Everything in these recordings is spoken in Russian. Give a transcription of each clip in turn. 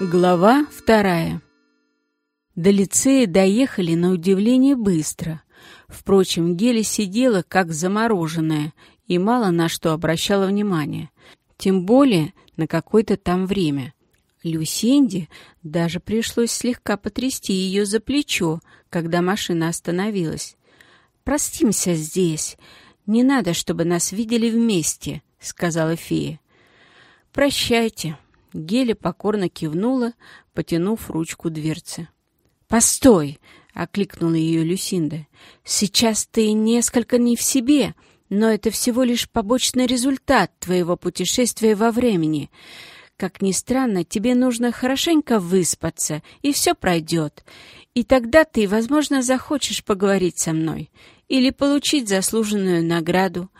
Глава вторая. До лицея доехали на удивление быстро. Впрочем, Геля сидела как замороженная и мало на что обращала внимание. Тем более на какое-то там время. Люсинде даже пришлось слегка потрясти ее за плечо, когда машина остановилась. «Простимся здесь. Не надо, чтобы нас видели вместе», — сказала фея. «Прощайте», Геля покорно кивнула, потянув ручку дверцы. «Постой!» — окликнула ее Люсинда. «Сейчас ты несколько не в себе, но это всего лишь побочный результат твоего путешествия во времени. Как ни странно, тебе нужно хорошенько выспаться, и все пройдет. И тогда ты, возможно, захочешь поговорить со мной или получить заслуженную награду.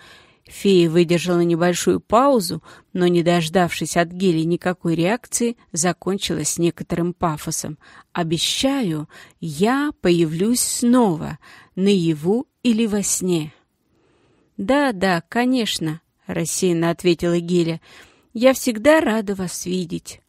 Фея выдержала небольшую паузу, но, не дождавшись от Гели никакой реакции, закончила с некоторым пафосом. «Обещаю, я появлюсь снова, наяву или во сне». «Да, да, конечно», — рассеянно ответила Геля. «Я всегда рада вас видеть».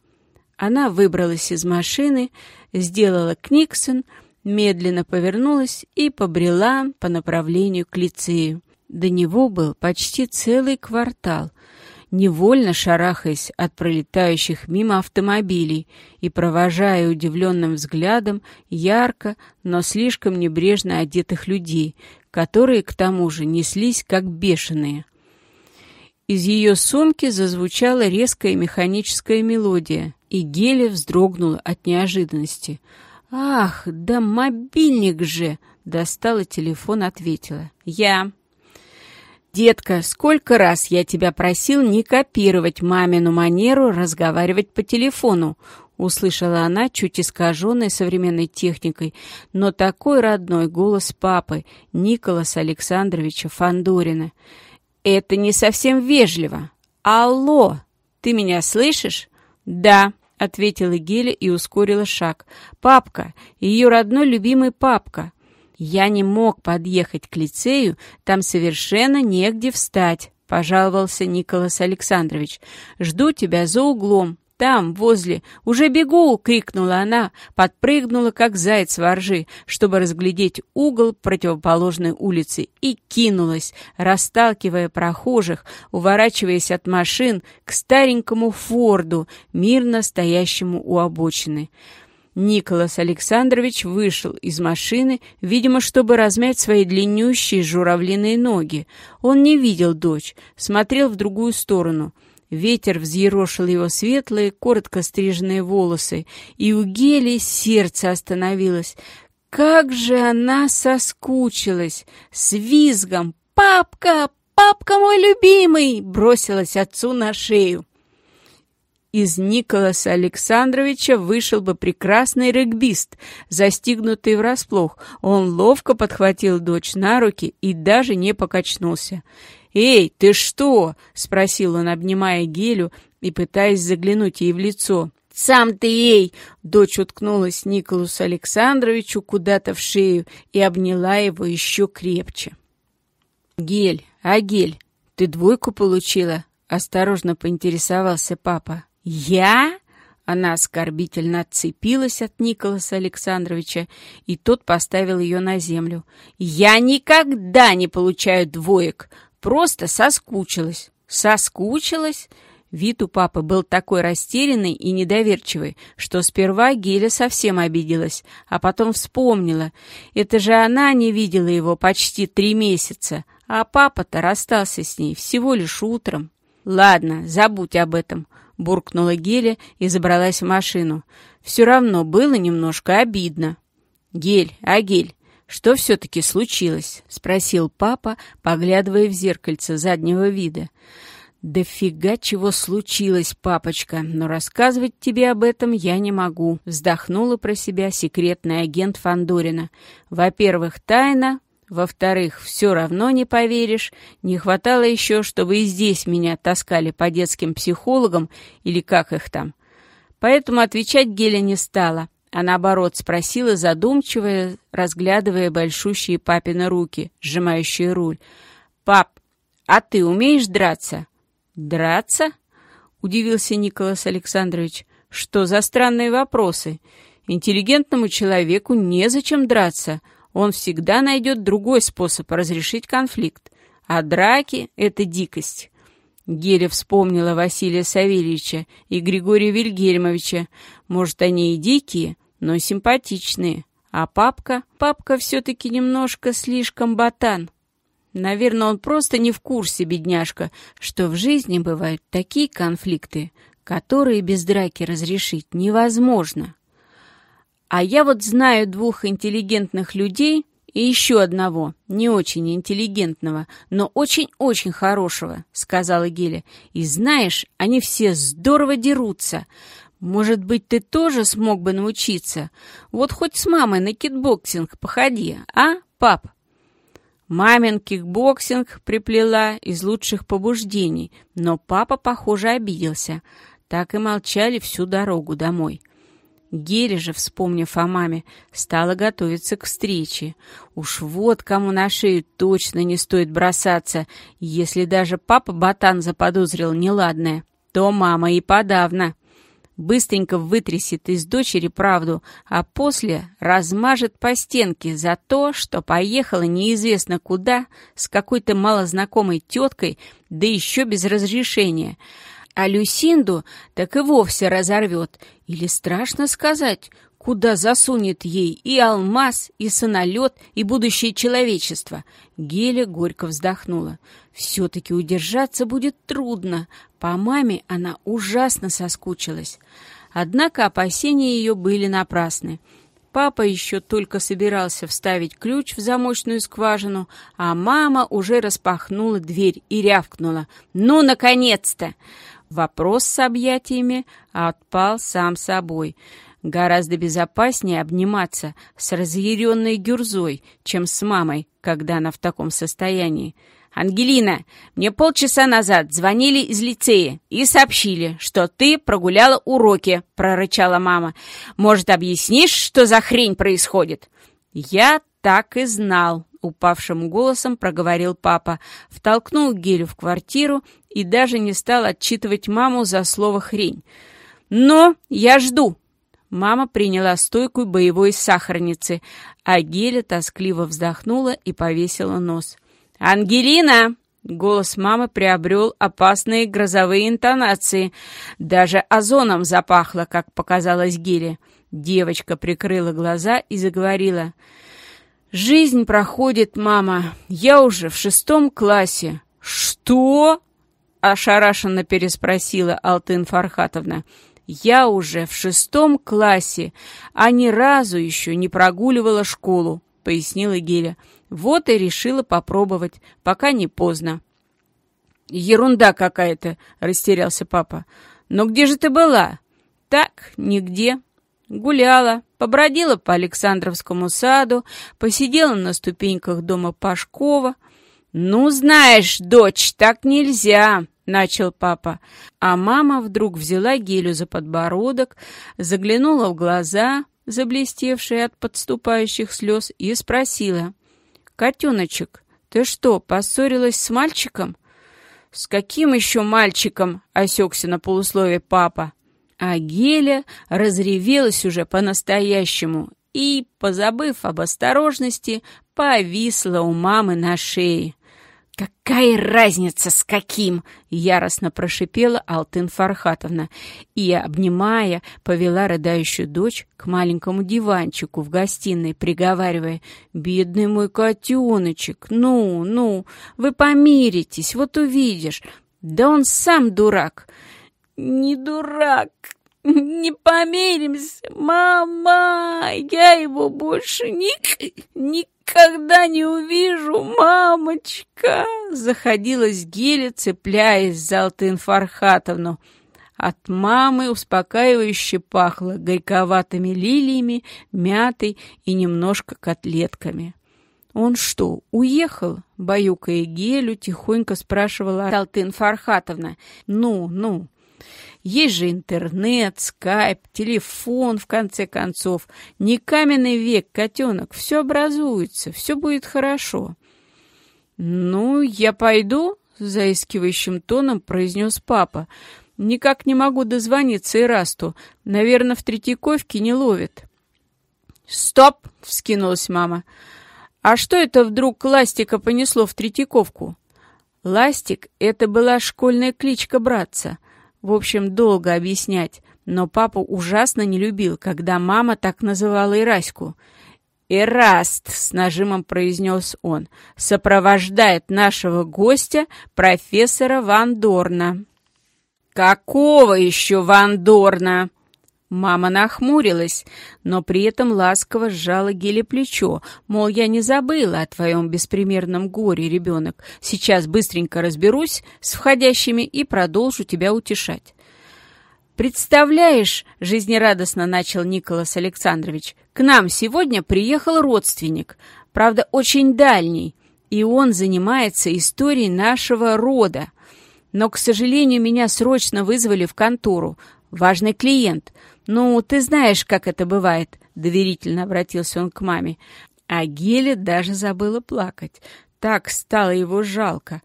Она выбралась из машины, сделала книксон, медленно повернулась и побрела по направлению к лицею. До него был почти целый квартал, невольно шарахаясь от пролетающих мимо автомобилей и провожая удивленным взглядом ярко, но слишком небрежно одетых людей, которые, к тому же, неслись как бешеные. Из ее сумки зазвучала резкая механическая мелодия, и Геля вздрогнула от неожиданности. «Ах, да мобильник же!» Достала телефон, ответила. «Я». «Детка, сколько раз я тебя просил не копировать мамину манеру разговаривать по телефону», услышала она, чуть искаженной современной техникой, но такой родной голос папы, Николаса Александровича Фандорина. «Это не совсем вежливо. Алло, ты меня слышишь?» «Да», — ответила Геля и ускорила шаг. «Папка, ее родной любимый папка. Я не мог подъехать к лицею, там совершенно негде встать, пожаловался Николас Александрович. Жду тебя за углом. Там, возле. Уже бегу!» — крикнула она, подпрыгнула, как заяц во ржи, чтобы разглядеть угол противоположной улицы, и кинулась, расталкивая прохожих, уворачиваясь от машин к старенькому Форду, мирно стоящему у обочины. Николас Александрович вышел из машины, видимо, чтобы размять свои длиннющие журавлиные ноги. Он не видел дочь, смотрел в другую сторону. Ветер взъерошил его светлые, коротко стриженные волосы, и у Гели сердце остановилось. Как же она соскучилась! С визгом «Папка! Папка мой любимый!» бросилась отцу на шею из Николаса Александровича вышел бы прекрасный регбист, застигнутый врасплох. Он ловко подхватил дочь на руки и даже не покачнулся. «Эй, ты что?» — спросил он, обнимая Гелю и пытаясь заглянуть ей в лицо. «Сам ты ей!» — дочь уткнулась Николасу Александровичу куда-то в шею и обняла его еще крепче. «Гель, а Гель, ты двойку получила?» — осторожно поинтересовался папа. «Я?» Она оскорбительно отцепилась от Николаса Александровича, и тот поставил ее на землю. «Я никогда не получаю двоек, просто соскучилась». «Соскучилась?» Вид у папы был такой растерянный и недоверчивый, что сперва Геля совсем обиделась, а потом вспомнила. Это же она не видела его почти три месяца, а папа-то расстался с ней всего лишь утром. «Ладно, забудь об этом», — буркнула Геля и забралась в машину. «Все равно было немножко обидно». «Гель, а Гель, что все-таки случилось?» — спросил папа, поглядывая в зеркальце заднего вида. «Да фига чего случилось, папочка, но рассказывать тебе об этом я не могу», — вздохнула про себя секретный агент Фандорина. «Во-первых, тайна, во-вторых, все равно не поверишь. Не хватало еще, чтобы и здесь меня таскали по детским психологам или как их там. Поэтому отвечать Геля не стала, а наоборот спросила задумчиво, разглядывая большущие папины руки, сжимающие руль. «Пап, а ты умеешь драться?» «Драться?» — удивился Николас Александрович. Что за странные вопросы? Интеллигентному человеку незачем драться. Он всегда найдет другой способ разрешить конфликт. А драки — это дикость. Геля вспомнила Василия Савельевича и Григория Вильгельмовича. Может, они и дикие, но симпатичные. А папка? Папка все-таки немножко слишком ботан. Наверное, он просто не в курсе, бедняжка, что в жизни бывают такие конфликты, которые без драки разрешить невозможно. А я вот знаю двух интеллигентных людей и еще одного, не очень интеллигентного, но очень-очень хорошего, сказала Геля. И знаешь, они все здорово дерутся. Может быть, ты тоже смог бы научиться? Вот хоть с мамой на кикбоксинг походи, а, пап? Мамин кикбоксинг приплела из лучших побуждений, но папа, похоже, обиделся. Так и молчали всю дорогу домой. Геля же, вспомнив о маме, стала готовиться к встрече. Уж вот кому на шею точно не стоит бросаться. Если даже папа-ботан заподозрил неладное, то мама и подавно быстренько вытрясет из дочери правду, а после размажет по стенке за то, что поехала неизвестно куда с какой-то малознакомой теткой, да еще без разрешения. А Люсинду так и вовсе разорвет. Или страшно сказать, куда засунет ей и алмаз, и сонолет, и будущее человечество. Геля горько вздохнула. Все-таки удержаться будет трудно. По маме она ужасно соскучилась. Однако опасения ее были напрасны. Папа еще только собирался вставить ключ в замочную скважину, а мама уже распахнула дверь и рявкнула. «Ну, наконец-то!» Вопрос с объятиями отпал сам собой. Гораздо безопаснее обниматься с разъяренной Гюрзой, чем с мамой, когда она в таком состоянии. «Ангелина, мне полчаса назад звонили из лицея и сообщили, что ты прогуляла уроки», — прорычала мама. «Может, объяснишь, что за хрень происходит?» «Я так и знал», — упавшим голосом проговорил папа, втолкнул Гелю в квартиру и даже не стал отчитывать маму за слово «хрень». «Но я жду», Мама приняла стойкую боевой сахарницы, а Геля тоскливо вздохнула и повесила нос. «Ангелина!» Голос мамы приобрел опасные грозовые интонации. Даже озоном запахло, как показалось Геле. Девочка прикрыла глаза и заговорила. «Жизнь проходит, мама. Я уже в шестом классе». «Что?» — ошарашенно переспросила Алтын Фархатовна. Я уже в шестом классе, а ни разу еще не прогуливала школу, пояснила Геля. Вот и решила попробовать, пока не поздно. Ерунда какая-то, растерялся папа. Но где же ты была? Так, нигде. Гуляла, побродила по Александровскому саду, посидела на ступеньках дома Пашкова. Ну, знаешь, дочь, так нельзя. — начал папа. А мама вдруг взяла Гелю за подбородок, заглянула в глаза, заблестевшие от подступающих слез, и спросила. «Котеночек, ты что, поссорилась с мальчиком?» «С каким еще мальчиком?» — осекся на полуслове папа. А Геля разревелась уже по-настоящему и, позабыв об осторожности, повисла у мамы на шее. «Какая разница с каким?» — яростно прошипела Алтын Фархатовна и, обнимая, повела рыдающую дочь к маленькому диванчику в гостиной, приговаривая «Бедный мой котеночек, ну, ну, вы помиритесь, вот увидишь, да он сам дурак». «Не дурак, не помиримся, мама, я его больше ник никогда не увижу, мамочка!» Заходилась Геля, цепляясь за Алтын Фархатовну. От мамы успокаивающе пахло горьковатыми лилиями, мятой и немножко котлетками. «Он что, уехал?» — баюкая Гелю, тихонько спрашивала Алтын Фархатовна. «Ну, ну, есть же интернет, скайп, телефон, в конце концов. Не каменный век, котенок. Все образуется, все будет хорошо. «Ну, я пойду», — заискивающим тоном произнес папа. Никак не могу дозвониться Ирасту. Наверное, в Третьяковке не ловит». «Стоп!» — вскинулась мама. «А что это вдруг Ластика понесло в Третьяковку?» Ластик — это была школьная кличка братца. В общем, долго объяснять, но папа ужасно не любил, когда мама так называла Ираську. «Эраст», — с нажимом произнес он, — «сопровождает нашего гостя, профессора Ван Дорна». «Какого еще Ван Дорна?» Мама нахмурилась, но при этом ласково сжала Геле плечо, мол, я не забыла о твоем беспримерном горе, ребенок. Сейчас быстренько разберусь с входящими и продолжу тебя утешать. «Представляешь», — жизнерадостно начал Николас Александрович, «к нам сегодня приехал родственник, правда, очень дальний, и он занимается историей нашего рода. Но, к сожалению, меня срочно вызвали в контору. Важный клиент. «Ну, ты знаешь, как это бывает», — доверительно обратился он к маме. А Геля даже забыла плакать. Так стало его жалко.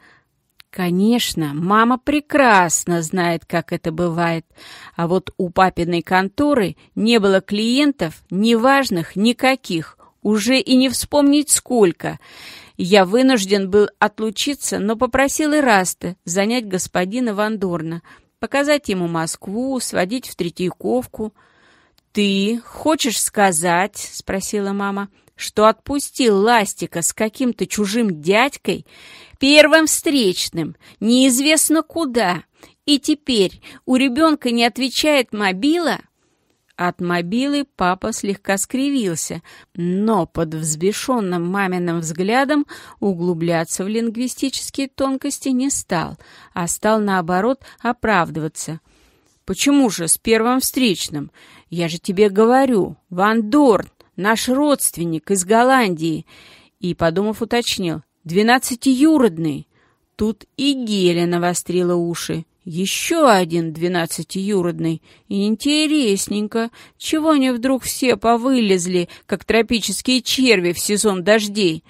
Конечно, мама прекрасно знает, как это бывает. А вот у папиной конторы не было клиентов, неважных никаких, уже и не вспомнить сколько. Я вынужден был отлучиться, но попросил Ираста занять господина Вандорна показать ему Москву, сводить в Третьяковку. «Ты хочешь сказать, — спросила мама, — что отпустил Ластика с каким-то чужим дядькой, первым встречным, неизвестно куда, и теперь у ребенка не отвечает мобила?» От мобилы папа слегка скривился, но под взбешенным маминым взглядом углубляться в лингвистические тонкости не стал, а стал, наоборот, оправдываться. «Почему же с первым встречным? Я же тебе говорю, Ван Дорн, наш родственник из Голландии!» И, подумав, уточнил, «двенадцатиюродный!» Тут и Геля навострила уши. Еще один двенадцатиюродный. Интересненько. Чего они вдруг все повылезли, как тропические черви в сезон дождей?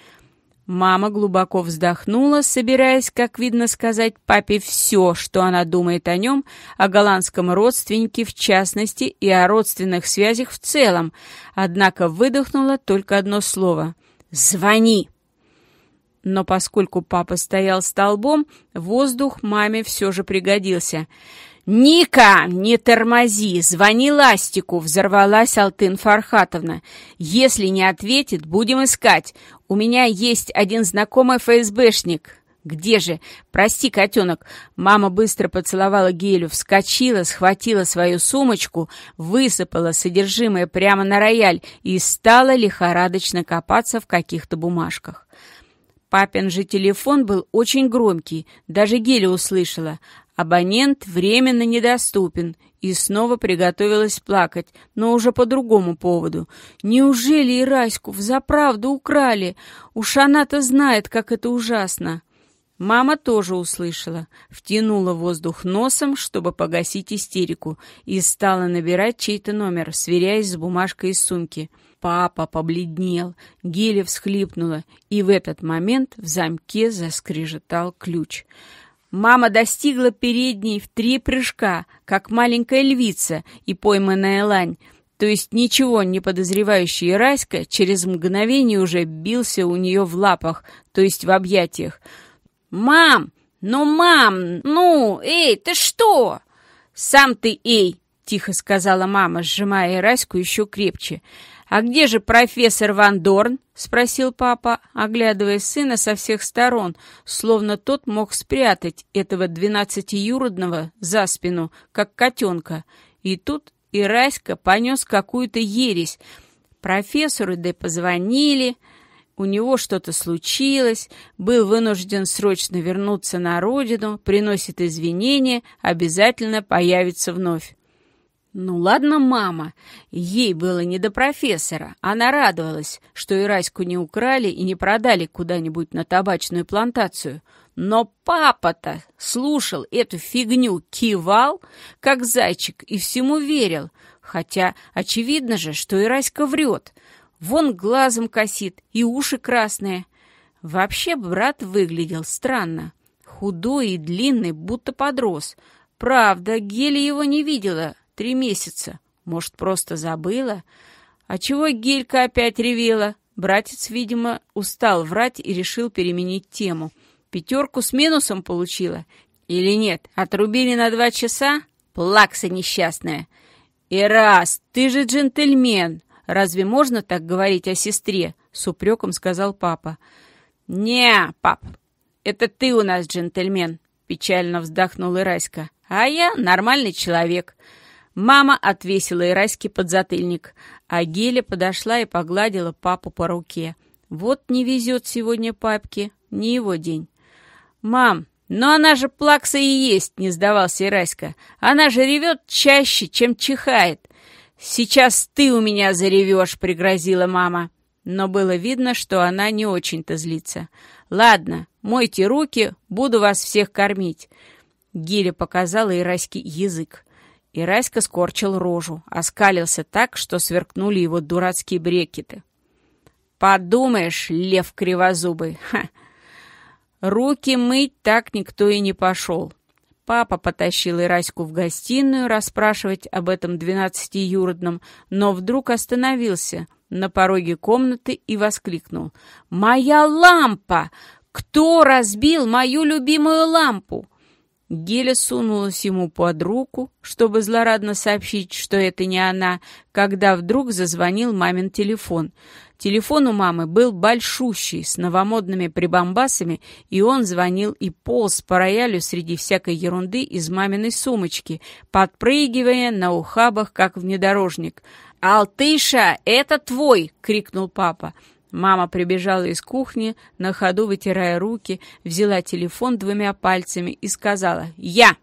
Мама глубоко вздохнула, собираясь, как видно, сказать папе все, что она думает о нем, о голландском родственнике в частности и о родственных связях в целом, однако выдохнула только одно слово «Звони!». Но поскольку папа стоял столбом, воздух маме все же пригодился. «Ника, не тормози! Звони Ластику!» — взорвалась Алтын Фархатовна. «Если не ответит, будем искать. У меня есть один знакомый ФСБшник». «Где же? Прости, котенок!» Мама быстро поцеловала Гелю, вскочила, схватила свою сумочку, высыпала содержимое прямо на рояль и стала лихорадочно копаться в каких-то бумажках. Папин же телефон был очень громкий, даже Геля услышала. Абонент временно недоступен и снова приготовилась плакать, но уже по другому поводу. Неужели и Раську взаправду украли? Уж она-то знает, как это ужасно. Мама тоже услышала, втянула воздух носом, чтобы погасить истерику, и стала набирать чей-то номер, сверяясь с бумажкой из сумки. Папа побледнел, Геля всхлипнула, и в этот момент в замке заскрежетал ключ. Мама достигла передней в три прыжка, как маленькая львица и пойманная лань, то есть ничего не подозревающий Раська через мгновение уже бился у нее в лапах, то есть в объятиях. «Мам! Ну, мам! Ну! Эй, ты что?» «Сам ты, эй!» — тихо сказала мама, сжимая Раську еще крепче. «А где же профессор Ван Дорн?» — спросил папа, оглядывая сына со всех сторон, словно тот мог спрятать этого двенадцатиюродного за спину, как котенка. И тут Ираська понес какую-то ересь. Профессору да позвонили, у него что-то случилось, был вынужден срочно вернуться на родину, приносит извинения, обязательно появится вновь. Ну ладно, мама, ей было не до профессора. Она радовалась, что Ираську не украли и не продали куда-нибудь на табачную плантацию. Но папа-то слушал эту фигню, кивал, как зайчик, и всему верил. Хотя очевидно же, что Ираська врет. Вон глазом косит и уши красные. Вообще брат выглядел странно. Худой и длинный, будто подрос — Правда, Геля его не видела три месяца. Может, просто забыла? А чего Гелька опять ревела? Братец, видимо, устал врать и решил переменить тему. Пятерку с минусом получила? Или нет? Отрубили на два часа? Плакса несчастная. И раз, ты же джентльмен. Разве можно так говорить о сестре? С упреком сказал папа. Не, пап, это ты у нас джентльмен. Печально вздохнул Ираська. А я нормальный человек. Мама отвесила Ираське подзатыльник, а Геля подошла и погладила папу по руке. Вот не везет сегодня папке, не его день. «Мам, но она же плакса и есть!» — не сдавался Ираська. «Она же ревет чаще, чем чихает!» «Сейчас ты у меня заревешь!» — пригрозила мама. Но было видно, что она не очень-то злится. «Ладно, мойте руки, буду вас всех кормить!» Геля показала Ираське язык. И Раська скорчил рожу, оскалился так, что сверкнули его дурацкие брекеты. «Подумаешь, лев кривозубый! Ха! Руки мыть так никто и не пошел!» Папа потащил Ираську в гостиную расспрашивать об этом двенадцатиюродном, но вдруг остановился на пороге комнаты и воскликнул. «Моя лампа! Кто разбил мою любимую лампу?» Геля сунулась ему под руку, чтобы злорадно сообщить, что это не она, когда вдруг зазвонил мамин телефон. Телефон у мамы был большущий, с новомодными прибамбасами, и он звонил и полз по роялю среди всякой ерунды из маминой сумочки, подпрыгивая на ухабах, как внедорожник. «Алтыша, это твой!» — крикнул папа. Мама прибежала из кухни, на ходу вытирая руки, взяла телефон двумя пальцами и сказала «Я!».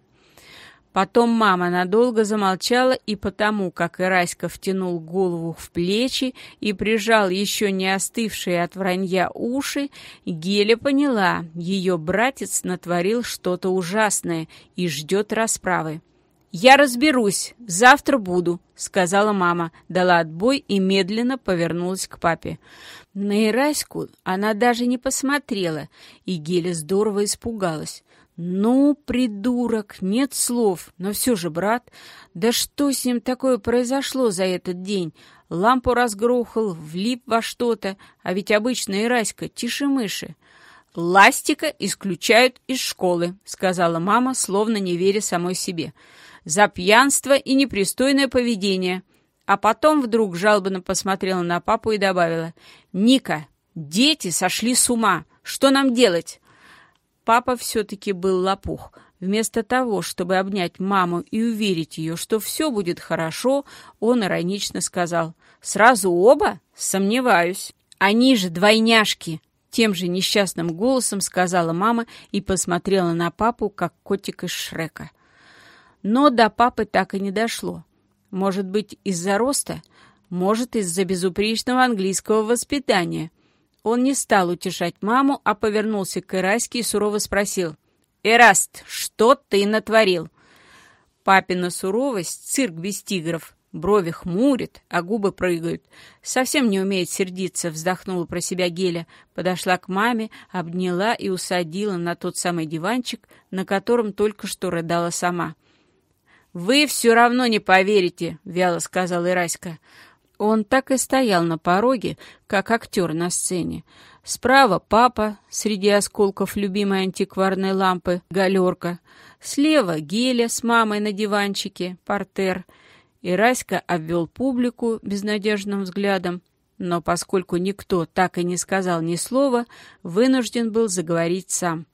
Потом мама надолго замолчала, и потому, как Ираська втянул голову в плечи и прижал еще не остывшие от вранья уши, Геля поняла, ее братец натворил что-то ужасное и ждет расправы. «Я разберусь, завтра буду», — сказала мама, дала отбой и медленно повернулась к папе. На Ираську она даже не посмотрела, и Геля здорово испугалась. «Ну, придурок, нет слов, но все же, брат, да что с ним такое произошло за этот день? Лампу разгрохал, влип во что-то, а ведь обычно Ираська тише-мыши». «Ластика исключают из школы», — сказала мама, словно не веря самой себе. «За пьянство и непристойное поведение». А потом вдруг жалобно посмотрела на папу и добавила, «Ника, дети сошли с ума. Что нам делать?» Папа все-таки был лопух. Вместо того, чтобы обнять маму и уверить ее, что все будет хорошо, он иронично сказал, «Сразу оба? Сомневаюсь. Они же двойняшки!» Тем же несчастным голосом сказала мама и посмотрела на папу, как котик из Шрека. Но до папы так и не дошло. Может быть, из-за роста, может, из-за безупречного английского воспитания. Он не стал утешать маму, а повернулся к Эраске и сурово спросил. «Эраст, что ты натворил?» Папина суровость — цирк без тигров. Брови хмурит, а губы прыгают. Совсем не умеет сердиться, вздохнула про себя Геля. Подошла к маме, обняла и усадила на тот самый диванчик, на котором только что рыдала сама. «Вы все равно не поверите», — вяло сказал Ираська. Он так и стоял на пороге, как актер на сцене. Справа папа, среди осколков любимой антикварной лампы, галерка. Слева Геля с мамой на диванчике, портер. Ираська обвел публику безнадежным взглядом, но поскольку никто так и не сказал ни слова, вынужден был заговорить сам.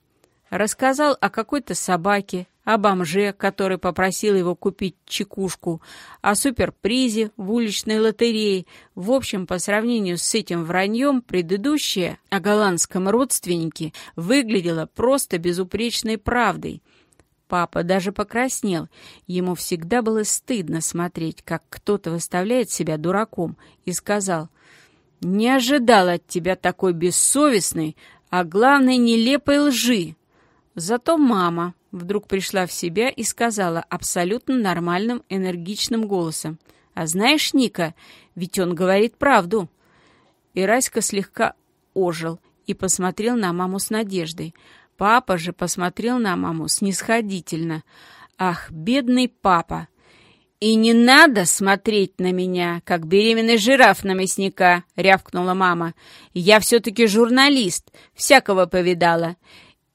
Рассказал о какой-то собаке, о бомже, который попросил его купить чекушку, о суперпризе в уличной лотерее. В общем, по сравнению с этим враньем, предыдущее о голландском родственнике выглядело просто безупречной правдой. Папа даже покраснел. Ему всегда было стыдно смотреть, как кто-то выставляет себя дураком, и сказал, «Не ожидал от тебя такой бессовестной, а главное, нелепой лжи». Зато мама вдруг пришла в себя и сказала абсолютно нормальным, энергичным голосом. «А знаешь, Ника, ведь он говорит правду». И Раська слегка ожил и посмотрел на маму с надеждой. Папа же посмотрел на маму снисходительно. Ах, бедный папа! «И не надо смотреть на меня, как беременный жираф на мясника», — рявкнула мама. «Я все-таки журналист, всякого повидала.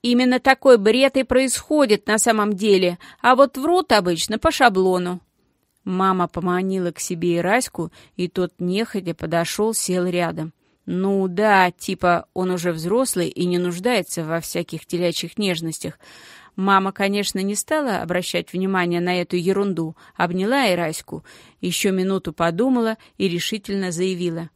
Именно такой бред и происходит на самом деле, а вот врут обычно по шаблону». Мама поманила к себе и и тот нехотя подошел, сел рядом. «Ну да, типа он уже взрослый и не нуждается во всяких телячьих нежностях». Мама, конечно, не стала обращать внимания на эту ерунду, обняла Ираську, еще минуту подумала и решительно заявила.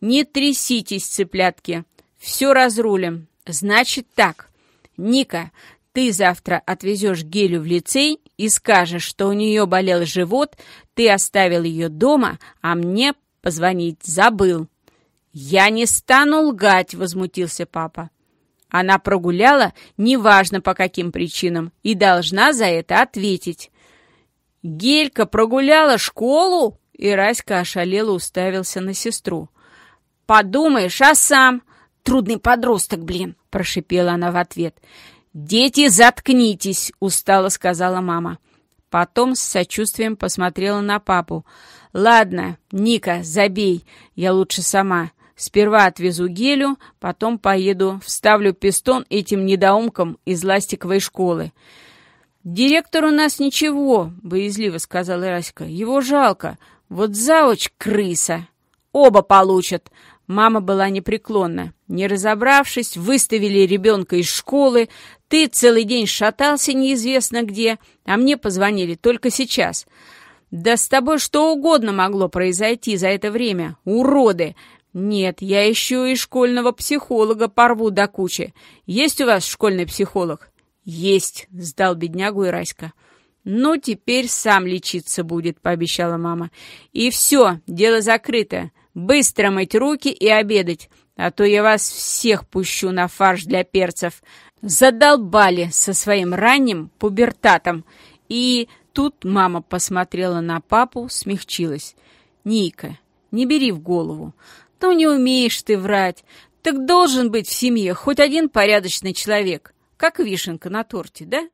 «Не тряситесь, цыплятки, все разрулим. Значит так, Ника, ты завтра отвезешь Гелю в лицей и скажешь, что у нее болел живот, ты оставил ее дома, а мне позвонить забыл». «Я не стану лгать», — возмутился папа. Она прогуляла, неважно по каким причинам, и должна за это ответить. «Гелька прогуляла школу?» И Раська ошалело уставился на сестру. «Подумаешь, а сам?» «Трудный подросток, блин!» — прошипела она в ответ. «Дети, заткнитесь!» — устало сказала мама. Потом с сочувствием посмотрела на папу. «Ладно, Ника, забей, я лучше сама. Сперва отвезу гелю, потом поеду, вставлю пистон этим недоумкам из ластиковой школы. «Директор у нас ничего», — боязливо сказал Раська. «Его жалко. Вот завуч крыса. Оба получат». Мама была непреклонна. Не разобравшись, выставили ребенка из школы. Ты целый день шатался неизвестно где, а мне позвонили только сейчас. Да с тобой что угодно могло произойти за это время. Уроды! «Нет, я еще и школьного психолога порву до кучи. Есть у вас школьный психолог?» «Есть», — сдал беднягу и Раська. «Ну, теперь сам лечиться будет», — пообещала мама. «И все, дело закрыто. Быстро мыть руки и обедать, а то я вас всех пущу на фарш для перцев. Задолбали со своим ранним пубертатом». И тут мама посмотрела на папу, смягчилась. «Ника, не бери в голову. Ну, не умеешь ты врать. Так должен быть в семье хоть один порядочный человек, как вишенка на торте, да?